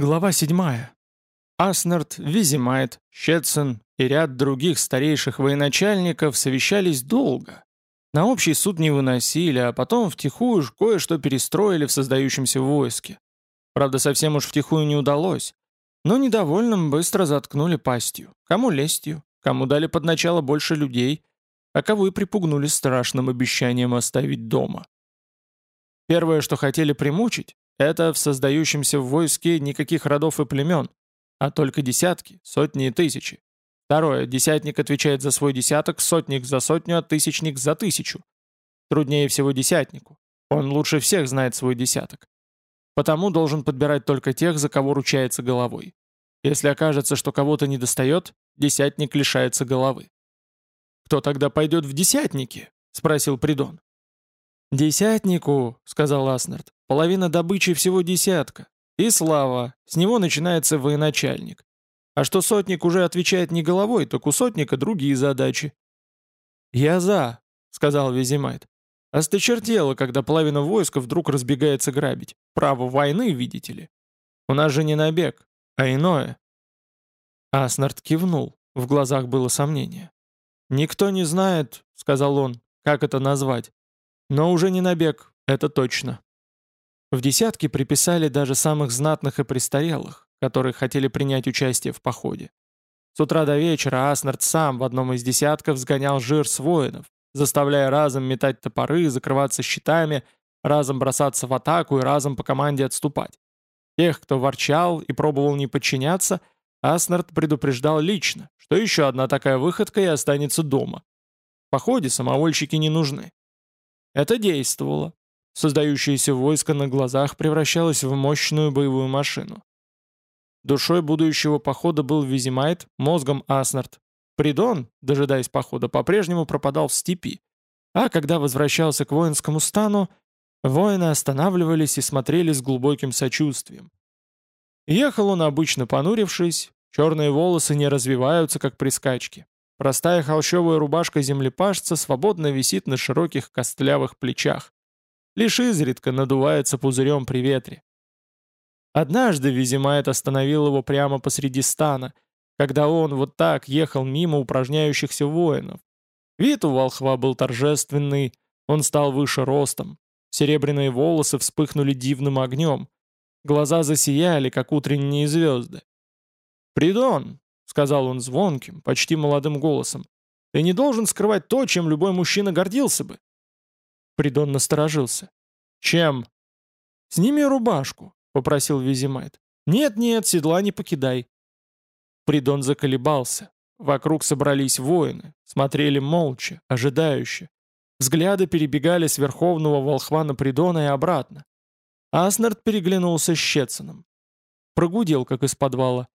Глава 7. Аснард, Визимайт, Щетсон и ряд других старейших военачальников совещались долго. На общий суд не выносили, а потом втихую уж кое-что перестроили в создающемся войске. Правда, совсем уж втихую не удалось. Но недовольным быстро заткнули пастью. Кому лестью, кому дали под начало больше людей, а кого и припугнули страшным обещанием оставить дома. Первое, что хотели примучить, это в создающемся в войске никаких родов и племен, а только десятки, сотни и тысячи. Второе. Десятник отвечает за свой десяток, сотник за сотню, а тысячник за тысячу. Труднее всего десятнику. Он лучше всех знает свой десяток. Потому должен подбирать только тех, за кого ручается головой. Если окажется, что кого-то недостает, десятник лишается головы. «Кто тогда пойдет в десятники?» — спросил Придон. «Десятнику», — сказал Аснард, — «половина добычи всего десятка. И слава, с него начинается военачальник. А что сотник уже отвечает не головой, так у сотника другие задачи». «Я за», — сказал Визимайт. «Осточертело, когда половина войска вдруг разбегается грабить. Право войны, видите ли. У нас же не набег, а иное». Аснард кивнул, в глазах было сомнение. «Никто не знает», — сказал он, — «как это назвать. Но уже не набег, это точно. В десятки приписали даже самых знатных и престарелых, которые хотели принять участие в походе. С утра до вечера Аснард сам в одном из десятков сгонял жир с воинов, заставляя разом метать топоры, закрываться щитами, разом бросаться в атаку и разом по команде отступать. Тех, кто ворчал и пробовал не подчиняться, Аснард предупреждал лично, что еще одна такая выходка и останется дома. В походе самовольщики не нужны. Это действовало. Создающееся войско на глазах превращалось в мощную боевую машину. Душой будущего похода был Визимайт, мозгом Аснард. Придон, дожидаясь похода, по-прежнему пропадал в степи. А когда возвращался к воинскому стану, воины останавливались и смотрели с глубоким сочувствием. Ехал он обычно понурившись, черные волосы не развиваются, как при скачке. Простая холщовая рубашка землепашца свободно висит на широких костлявых плечах. Лишь изредка надувается пузырем при ветре. Однажды Визимайт остановил его прямо посреди стана, когда он вот так ехал мимо упражняющихся воинов. Вид у волхва был торжественный, он стал выше ростом. Серебряные волосы вспыхнули дивным огнем. Глаза засияли, как утренние звезды. «Придон!» — сказал он звонким, почти молодым голосом. «Ты не должен скрывать то, чем любой мужчина гордился бы». Придон насторожился. «Чем?» «Сними рубашку», — попросил Визимайт. «Нет-нет, седла не покидай». Придон заколебался. Вокруг собрались воины, смотрели молча, ожидающе. Взгляды перебегали с верховного волхва на Придона и обратно. Аснард переглянулся с Щетсоном. Прогудел, как из подвала.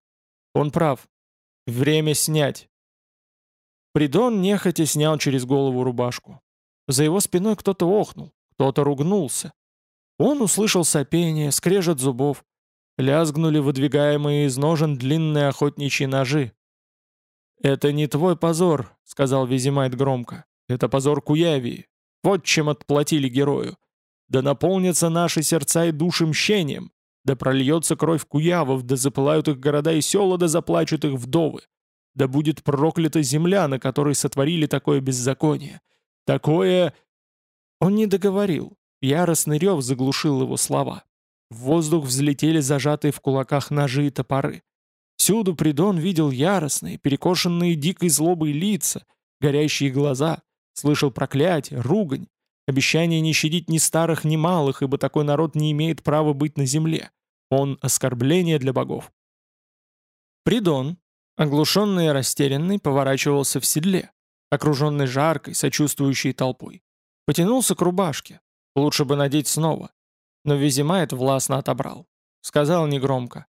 Он прав. «Время снять!» Придон нехотя снял через голову рубашку. За его спиной кто-то охнул, кто-то ругнулся. Он услышал сопение, скрежет зубов. Лязгнули выдвигаемые из ножен длинные охотничьи ножи. «Это не твой позор», — сказал Визимайт громко. «Это позор Куявии. Вот чем отплатили герою. Да наполнятся наши сердца и души мщением. Да прольется кровь куявов, да запылают их города и села, да заплачут их вдовы. Да будет проклята земля, на которой сотворили такое беззаконие. Такое...» Он не договорил. Яростный рев заглушил его слова. В воздух взлетели зажатые в кулаках ножи и топоры. Всюду Придон видел яростные, перекошенные дикой злобой лица, горящие глаза, слышал проклятие, ругань, Обещание не щадить ни старых, ни малых, ибо такой народ не имеет права быть на земле. Он — оскорбление для богов. Придон, оглушенный и растерянный, поворачивался в седле, окруженный жаркой, сочувствующей толпой. Потянулся к рубашке. Лучше бы надеть снова. Но Визимайт властно отобрал. Сказал негромко.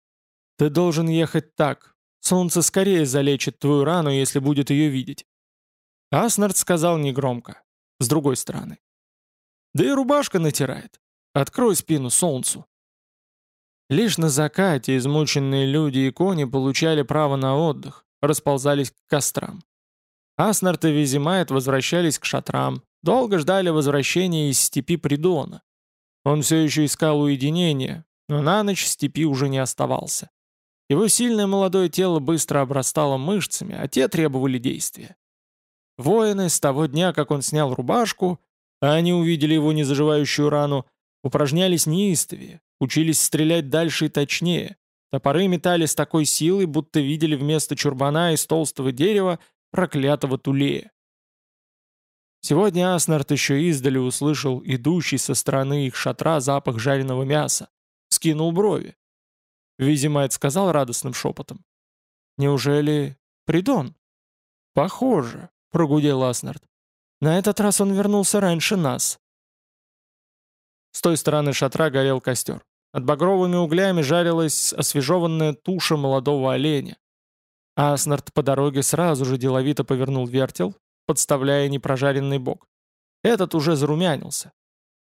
«Ты должен ехать так. Солнце скорее залечит твою рану, если будет ее видеть». Аснард сказал негромко. С другой стороны. Да и рубашка натирает. Открой спину солнцу. Лишь на закате измученные люди и кони получали право на отдых, расползались к кострам. Аснарт и Визимайт возвращались к шатрам, долго ждали возвращения из степи Придона. Он все еще искал уединения, но на ночь степи уже не оставался. Его сильное молодое тело быстро обрастало мышцами, а те требовали действия. Воины с того дня, как он снял рубашку, а они увидели его незаживающую рану, упражнялись неистовее, учились стрелять дальше и точнее. Топоры метали с такой силой, будто видели вместо чурбана из толстого дерева проклятого тулея. Сегодня Аснард еще издали услышал идущий со стороны их шатра запах жареного мяса. Скинул брови. Визимайт сказал радостным шепотом. «Неужели Придон?» «Похоже», — прогудел Аснард. «На этот раз он вернулся раньше нас». С той стороны шатра горел костер. Над багровыми углями жарилась освежеванная туша молодого оленя. Аснард по дороге сразу же деловито повернул вертел, подставляя непрожаренный бок. Этот уже зарумянился.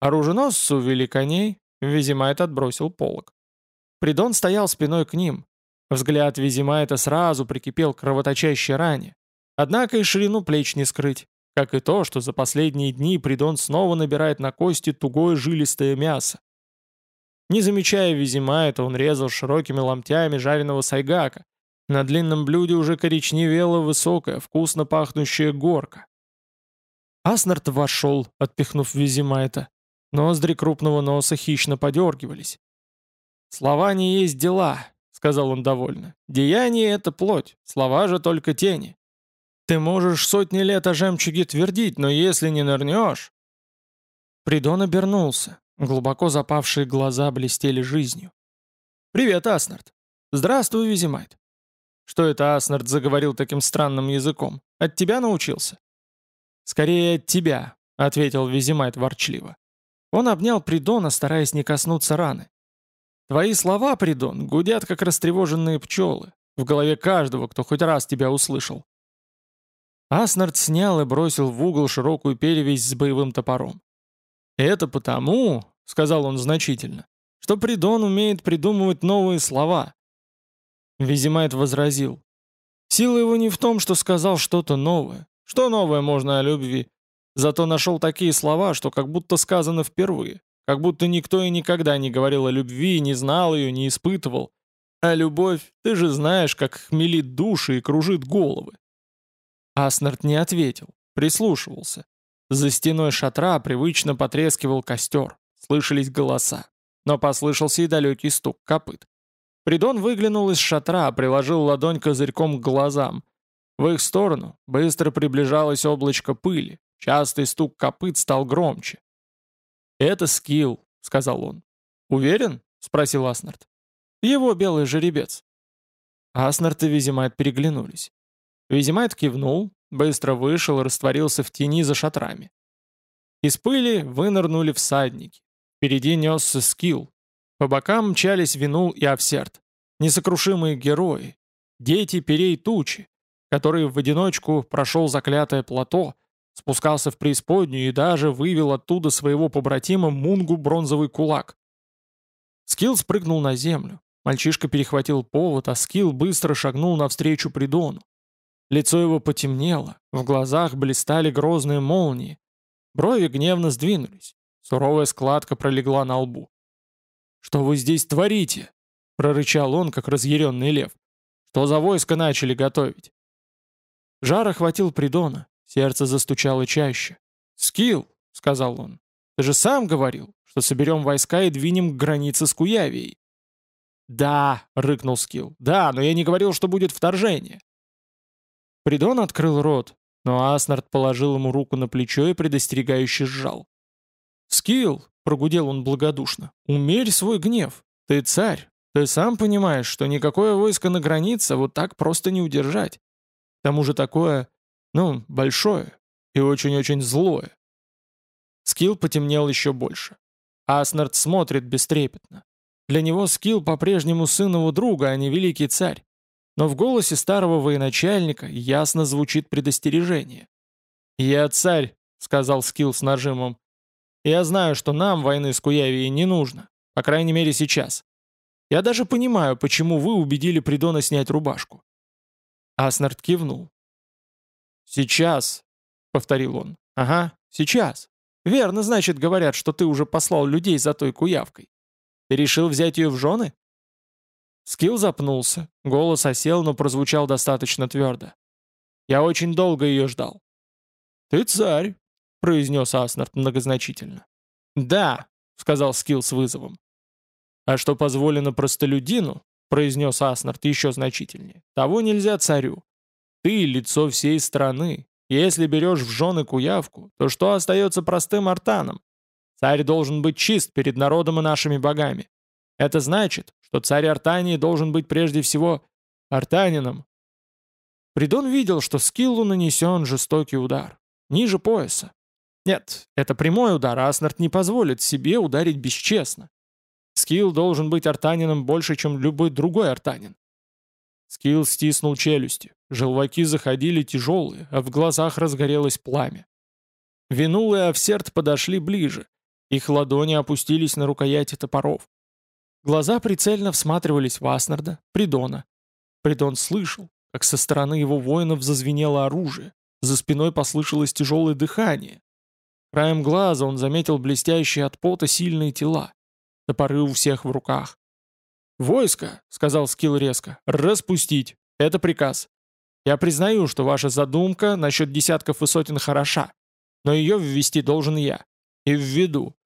Оруженосцу вели коней, Визимайт отбросил полог. Придон стоял спиной к ним. Взгляд Визимайта сразу прикипел к кровоточащей ране. Однако и ширину плеч не скрыть, как и то, что за последние дни Придон снова набирает на кости тугое жилистое мясо. Не замечая Визимайта, он резал широкими ломтями жареного сайгака. На длинном блюде уже коричневела высокая, вкусно пахнущая горка. Аснард вошел, отпихнув Визимайта. Ноздри крупного носа хищно подергивались. «Слова не есть дела», — сказал он довольно. «Деяние — это плоть, слова же только тени. Ты можешь сотни лет о жемчуге твердить, но если не нырнешь...» Придон обернулся. Глубоко запавшие глаза блестели жизнью. «Привет, Аснард!» «Здравствуй, Визимайт!» «Что это Аснард заговорил таким странным языком? От тебя научился?» «Скорее от тебя», — ответил Визимайт ворчливо. Он обнял Придона, стараясь не коснуться раны. Твои слова, Придон, гудят, как растревоженные пчелы, в голове каждого, кто хоть раз тебя услышал. Аснард снял и бросил в угол широкую перевязь с боевым топором. «Это потому, — сказал он значительно, — что Придон умеет придумывать новые слова». Визимайт возразил. «Сила его не в том, что сказал что-то новое. Что новое можно о любви? Зато нашел такие слова, что как будто сказано впервые. Как будто никто и никогда не говорил о любви, не знал ее, не испытывал. А любовь, ты же знаешь, как хмелит души и кружит головы. Аснард не ответил, прислушивался. За стеной шатра привычно потрескивал костер, слышались голоса. Но послышался и далекий стук копыт. Придон выглянул из шатра, приложил ладонь козырьком к глазам. В их сторону быстро приближалось облачко пыли, частый стук копыт стал громче. «Это скилл», — сказал он. «Уверен?» — спросил Аснард. «Его белый жеребец». Аснард и Визимайт переглянулись. Визимайт кивнул, быстро вышел и растворился в тени за шатрами. Из пыли вынырнули всадники. Впереди несся скилл. По бокам мчались Винул и Овсерд. Несокрушимые герои. Дети перей тучи, которые в одиночку прошел заклятое плато, спускался в преисподнюю и даже вывел оттуда своего побратима Мунгу бронзовый кулак. Скилл спрыгнул на землю. Мальчишка перехватил повод, а Скилл быстро шагнул навстречу Придону. Лицо его потемнело, в глазах блистали грозные молнии. Брови гневно сдвинулись. Суровая складка пролегла на лбу. «Что вы здесь творите?» — прорычал он, как разъяренный лев. «Что за войско начали готовить?» Жар охватил Придона. Сердце застучало чаще. «Скилл», — сказал он, — «ты же сам говорил, что соберем войска и двинем к границе с Куявией». «Да», — рыкнул Скилл, — «да, но я не говорил, что будет вторжение». Придон открыл рот, но Аснард положил ему руку на плечо и предостерегающе сжал. «Скилл», — прогудел он благодушно, — «умерь свой гнев. Ты царь. Ты сам понимаешь, что никакое войско на границе вот так просто не удержать. К тому же такое ну, большое и очень-очень злое. Скилл потемнел еще больше. Аснард смотрит бестрепетно. Для него Скилл по-прежнему сын его друга, а не великий царь. Но в голосе старого военачальника ясно звучит предостережение. «Я царь», — сказал Скилл с нажимом. «Я знаю, что нам войны с Куявией не нужно, по крайней мере сейчас. Я даже понимаю, почему вы убедили Придона снять рубашку». Аснард кивнул. «Сейчас», — повторил он. «Ага, сейчас. Верно, значит, говорят, что ты уже послал людей за той куявкой. Ты решил взять ее в жены?» Скилл запнулся, голос осел, но прозвучал достаточно твердо. «Я очень долго ее ждал». «Ты царь», — произнес Аснард многозначительно. «Да», — сказал Скилл с вызовом. «А что позволено простолюдину», — произнес Аснард еще значительнее, — «того нельзя царю. Ты — лицо всей страны. Если берешь в жены куявку, то что остается простым артанам? Царь должен быть чист перед народом и нашими богами. Это значит, что царь Артании должен быть прежде всего артанином. Придон видел, что Скиллу нанесен жестокий удар. Ниже пояса. Нет, это прямой удар, а Аснард не позволит себе ударить бесчестно. Скилл должен быть артанином больше, чем любой другой артанин. Скилл стиснул челюсти. Желваки заходили тяжелые, а в глазах разгорелось пламя. Винул и Овсерд подошли ближе. Их ладони опустились на рукояти топоров. Глаза прицельно всматривались в Аснарда, Придона. Придон слышал, как со стороны его воинов зазвенело оружие. За спиной послышалось тяжелое дыхание. Краем глаза он заметил блестящие от пота сильные тела. Топоры у всех в руках. «Войско», — сказал Скилл резко, — «распустить. Это приказ. Я признаю, что ваша задумка насчет десятков и сотен хороша, но ее ввести должен я. И введу.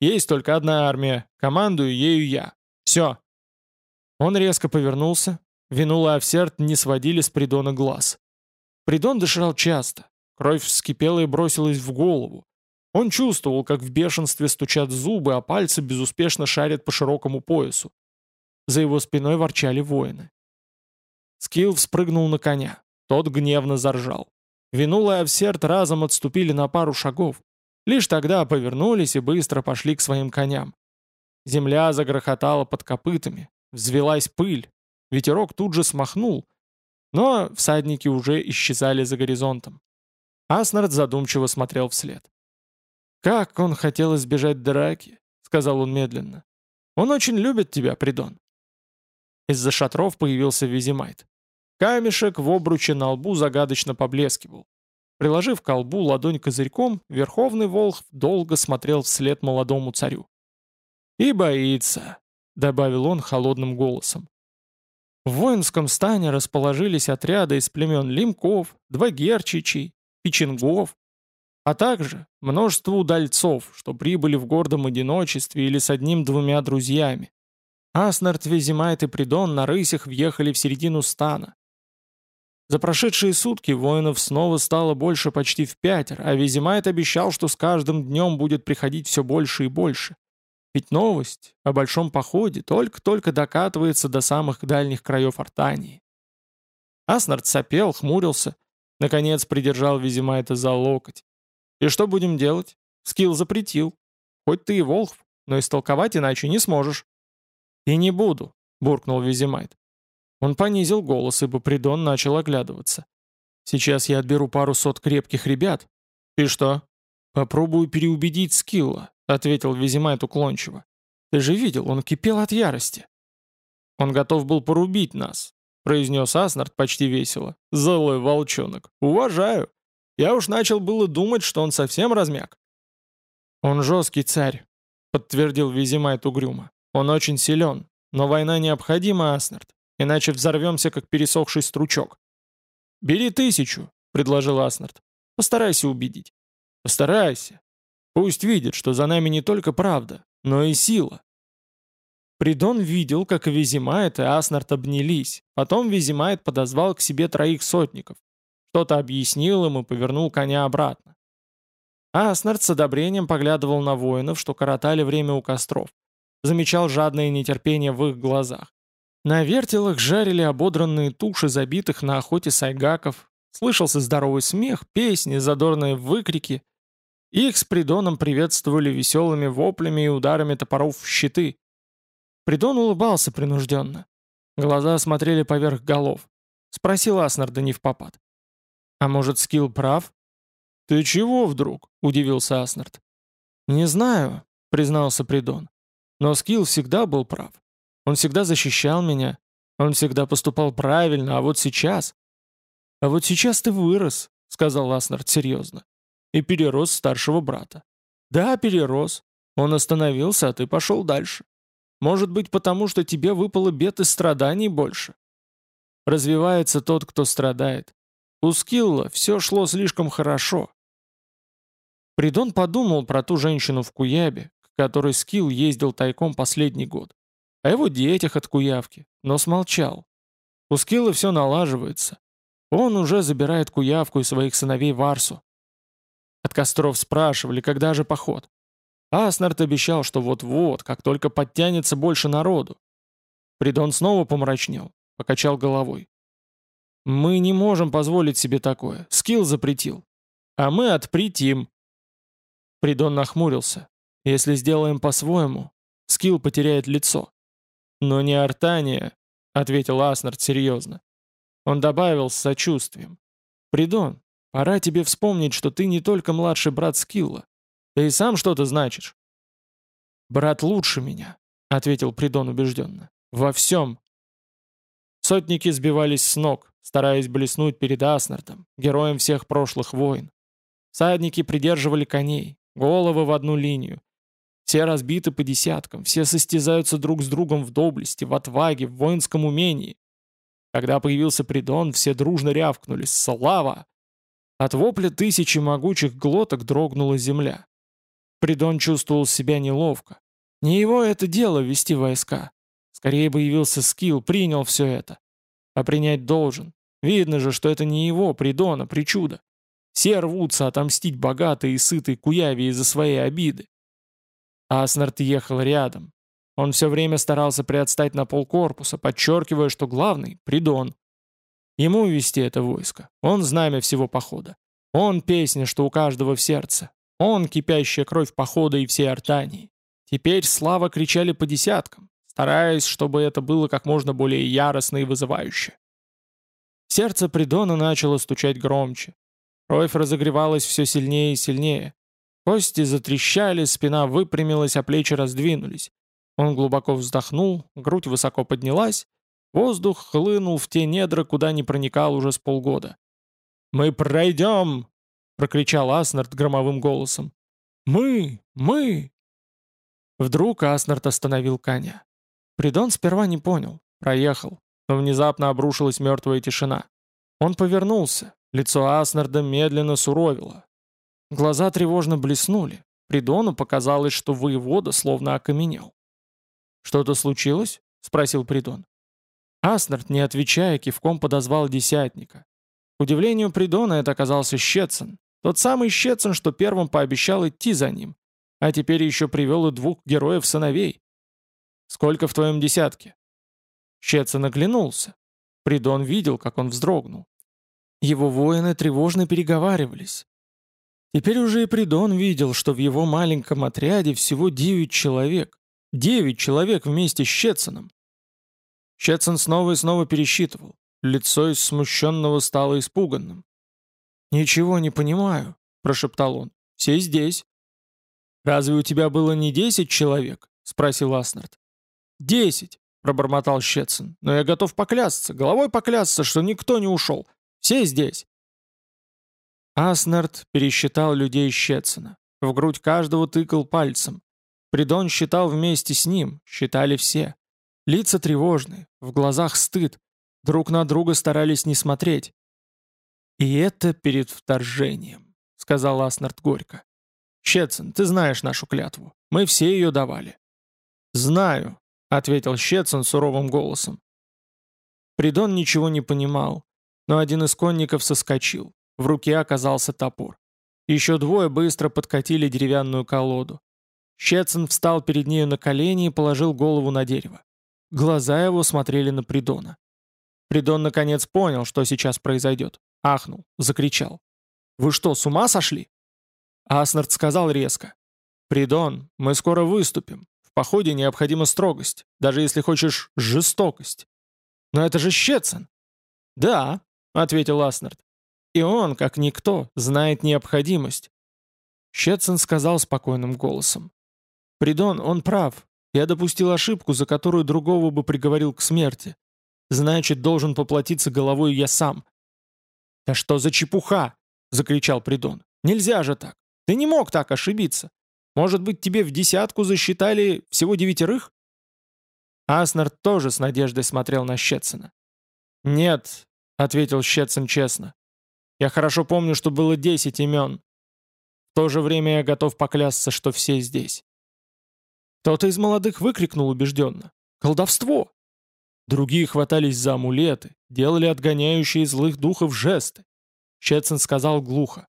Есть только одна армия, командую ею я. Все. Он резко повернулся. Винул и Овсерд не сводили с Придона глаз. Придон дышал часто. Кровь вскипела и бросилась в голову. Он чувствовал, как в бешенстве стучат зубы, а пальцы безуспешно шарят по широкому поясу. За его спиной ворчали воины. Скилл вспрыгнул на коня. Тот гневно заржал. Винул и Овсерд разом отступили на пару шагов. Лишь тогда повернулись и быстро пошли к своим коням. Земля загрохотала под копытами, взвелась пыль, ветерок тут же смахнул, но всадники уже исчезали за горизонтом. Аснард задумчиво смотрел вслед. «Как он хотел избежать драки», — сказал он медленно. «Он очень любит тебя, Придон». Из-за шатров появился Визимайт. Камешек в обруче на лбу загадочно поблескивал. Приложив к колбу ладонь козырьком, Верховный Волхв долго смотрел вслед молодому царю. «И боится», — добавил он холодным голосом. В воинском стане расположились отряды из племен Лимков, Двагерчичей, Печенгов, а также множество удальцов, что прибыли в гордом одиночестве или с одним-двумя друзьями. Аснард, Визимайт и Придон на рысях въехали в середину стана. За прошедшие сутки воинов снова стало больше почти в пятеро, а Визимайт обещал, что с каждым днем будет приходить все больше и больше. Ведь новость о большом походе только-только докатывается до самых дальних краев Артании. Аснард сопел, хмурился, наконец придержал Визимайта за локоть. «И что будем делать? Скилл запретил. Хоть ты и волхв, но истолковать иначе не сможешь». «И не буду», — буркнул Визимайт. Он понизил голос, ибо Придон начал оглядываться. «Сейчас я отберу пару сот крепких ребят». «И что?» «Попробую переубедить Скилла. — ответил Визимайт уклончиво. «Ты же видел, он кипел от ярости». «Он готов был порубить нас», — произнес Аснард почти весело. «Злой волчонок. Уважаю. Я уж начал было думать, что он совсем размяк». «Он жесткий царь», — подтвердил Визимайт угрюмо. «Он очень силен, но война необходима, Аснард, иначе взорвемся, как пересохший стручок». «Бери тысячу», — предложил Аснард. «Постарайся убедить». «Постарайся. Пусть видит, что за нами не только правда, но и сила. Придон видел, как Визимайт и Аснард обнялись. Потом Визимайт подозвал к себе троих сотников. Что-то объяснил им и повернул коня обратно. Аснард с одобрением поглядывал на воинов, что коротали время у костров. Замечал жадное нетерпение в их глазах. На вертелах жарили ободранные туши забитых на охоте сайгаков. Слышался здоровый смех, песни, задорные выкрики — их с Придоном приветствовали веселыми воплями и ударами топоров в щиты. Придон улыбался принужденно. Глаза смотрели поверх голов. Спросил Аснарда невпопад. «А может, Скилл прав?» «Ты чего вдруг?» — удивился Аснард. «Не знаю», — признался Придон. «Но Скилл всегда был прав. Он всегда защищал меня. Он всегда поступал правильно, а вот сейчас...» «А вот сейчас ты вырос», — сказал Аснард серьезно и перерос старшего брата. Да, перерос. Он остановился, а ты пошел дальше. Может быть, потому что тебе выпало бед и страданий больше? Развивается тот, кто страдает. У Скилла все шло слишком хорошо. Придон подумал про ту женщину в Куябе, к которой Скилл ездил тайком последний год. О его детях от Куявки, но смолчал. У Скилла все налаживается. Он уже забирает Куявку и своих сыновей в Арсу. От костров спрашивали, когда же поход. Аснард обещал, что вот-вот, как только подтянется больше народу. Придон снова помрачнел, покачал головой. «Мы не можем позволить себе такое. Скилл запретил. А мы отпретим». Придон нахмурился. «Если сделаем по-своему, Скилл потеряет лицо». «Но не Артания», — ответил Аснард серьезно. Он добавил с сочувствием. «Придон, пора тебе вспомнить, что ты не только младший брат Скилла. Ты и сам что-то значишь». «Брат лучше меня», — ответил Придон убежденно. «Во всем». Сотники сбивались с ног, стараясь блеснуть перед Аснардом, героем всех прошлых войн. Садники придерживали коней, головы в одну линию. Все разбиты по десяткам, все состязаются друг с другом в доблести, в отваге, в воинском умении. Когда появился Придон, все дружно рявкнули «Слава!». От вопля тысячи могучих глоток дрогнула земля. Придон чувствовал себя неловко. Не его это дело вести войска. Скорее бы явился Скилл, принял все это. А принять должен. Видно же, что это не его, Придона, причуда. Все рвутся отомстить богатой и сытой Куяве из-за своей обиды. Аснард ехал рядом. Он все время старался приотстать на полкорпуса, подчеркивая, что главный — Придон. Ему вести это войско. Он знамя всего похода. Он песня, что у каждого в сердце. Он — кипящая кровь похода и всей Артании. Теперь слава кричали по десяткам, стараясь, чтобы это было как можно более яростно и вызывающе. Сердце Придона начало стучать громче. Кровь разогревалась все сильнее и сильнее. Кости затрещали, спина выпрямилась, а плечи раздвинулись. Он глубоко вздохнул, грудь высоко поднялась, воздух хлынул в те недра, куда не проникал уже с полгода. «Мы пройдем!» — прокричал Аснард громовым голосом. «Мы! Мы!» Вдруг Аснард остановил коня. Придон сперва не понял, проехал, но внезапно обрушилась мертвая тишина. Он повернулся, лицо Аснарда медленно суровило. Глаза тревожно блеснули. Придону показалось, что воевода словно окаменел. «Что-то случилось?» — спросил Придон. Аснард, не отвечая, кивком подозвал десятника. К удивлению Придона это оказался Щецин, тот самый Щецин, что первым пообещал идти за ним, а теперь еще привел и двух героев-сыновей. «Сколько в твоем десятке?» Щецин оглянулся. Придон видел, как он вздрогнул. Его воины тревожно переговаривались. Теперь уже и Придон видел, что в его маленьком отряде всего девять человек. Девять человек вместе с Щецином. Щецин снова и снова пересчитывал. Лицо из смущенного стало испуганным. «Ничего не понимаю», — прошептал он. «Все здесь». «Разве у тебя было не десять человек?» — спросил Аснард. «Десять», — пробормотал Щецин. «Но я готов поклясться, головой поклясться, что никто не ушел. Все здесь». Аснард пересчитал людей Щецина. В грудь каждого тыкал пальцем. Придон считал вместе с ним, считали все. Лица тревожные, в глазах стыд. Друг на друга старались не смотреть. «И это перед вторжением», — сказал Аснард горько. «Щецин, ты знаешь нашу клятву. Мы все ее давали». «Знаю», — ответил Щецин суровым голосом. Придон ничего не понимал, но один из конников соскочил. В руке оказался топор. Еще двое быстро подкатили деревянную колоду. Щецин встал перед нею на колени и положил голову на дерево. Глаза его смотрели на Придона. Придон наконец понял, что сейчас произойдет. Ахнул, закричал. «Вы что, с ума сошли?» Аснард сказал резко. «Придон, мы скоро выступим. В походе необходима строгость, даже если хочешь, жестокость». «Но это же Щецин!» «Да», — ответил Аснард. «И он, как никто, знает необходимость». Щецин сказал спокойным голосом. «Придон, он прав. Я допустил ошибку, за которую другого бы приговорил к смерти. Значит, должен поплатиться головой я сам. «Да что за чепуха!» — закричал Придон. «Нельзя же так! Ты не мог так ошибиться! Может быть, тебе в десятку засчитали всего девятерых?» Аснард тоже с надеждой смотрел на Щетсона. «Нет», — ответил Щетсон честно. «Я хорошо помню, что было десять имен. В то же время я готов поклясться, что все здесь». Кто-то из молодых выкрикнул убежденно. «Колдовство!» Другие хватались за амулеты, делали отгоняющие злых духов жесты. Щетсон сказал глухо.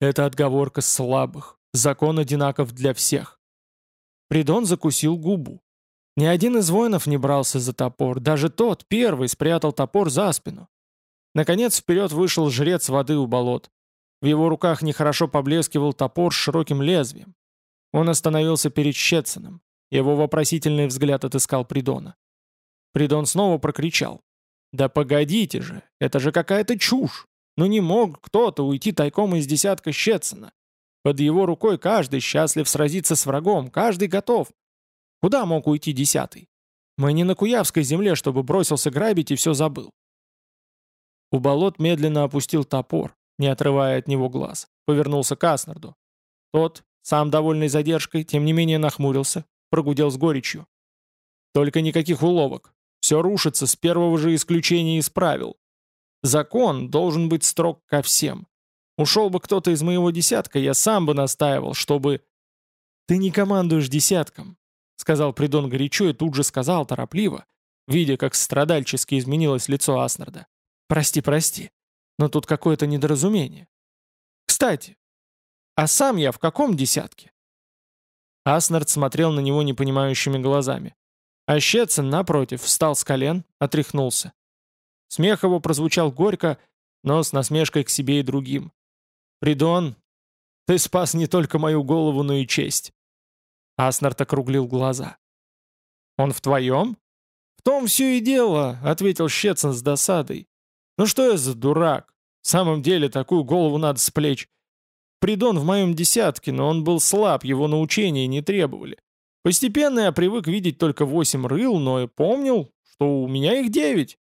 «Это отговорка слабых. Закон одинаков для всех». Придон закусил губу. Ни один из воинов не брался за топор, даже тот, первый, спрятал топор за спину. Наконец вперед вышел жрец воды у болот. В его руках нехорошо поблескивал топор с широким лезвием. Он остановился перед Щетсоном. Его вопросительный взгляд отыскал Придона. Придон снова прокричал. «Да погодите же, это же какая-то чушь! Ну не мог кто-то уйти тайком из десятка Щетсона. Под его рукой каждый счастлив сразиться с врагом, каждый готов. Куда мог уйти десятый? Мы не на Куявской земле, чтобы бросился грабить и все забыл. У болот медленно опустил топор, не отрывая от него глаз. Повернулся к Аснарду. Тот, сам довольный задержкой, тем не менее нахмурился, прогудел с горечью. Только никаких уловок. Все рушится с первого же исключения из правил. Закон должен быть строг ко всем. Ушел бы кто-то из моего десятка, я сам бы настаивал, чтобы... Ты не командуешь десятком, сказал Придон горячо и тут же сказал торопливо, видя, как страдальчески изменилось лицо Аснарда. Прости, прости, но тут какое-то недоразумение. Кстати, а сам я в каком десятке? Аснард смотрел на него непонимающими глазами. А Щецин, напротив, встал с колен, отряхнулся. Смех его прозвучал горько, но с насмешкой к себе и другим. «Придон, ты спас не только мою голову, но и честь». Аснард округлил глаза. «Он в твоем?» «В том все и дело», — ответил Щецин с досадой. «Ну что я за дурак? В самом деле такую голову надо с плеч. Придон в моем десятке, но он был слаб, его научения не требовали. Постепенно я привык видеть только восемь рыл, но и помнил, что у меня их девять.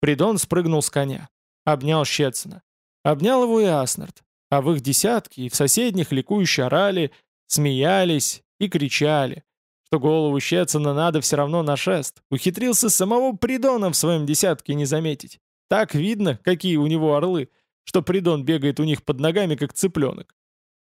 Придон спрыгнул с коня. Обнял Щецина. Обнял его и Аснард. А в их десятке и в соседних ликующе орали, смеялись и кричали, что голову Щецина надо все равно на шест. Ухитрился самого Придона в своем десятке не заметить. Так видно, какие у него орлы, что Придон бегает у них под ногами, как цыпленок.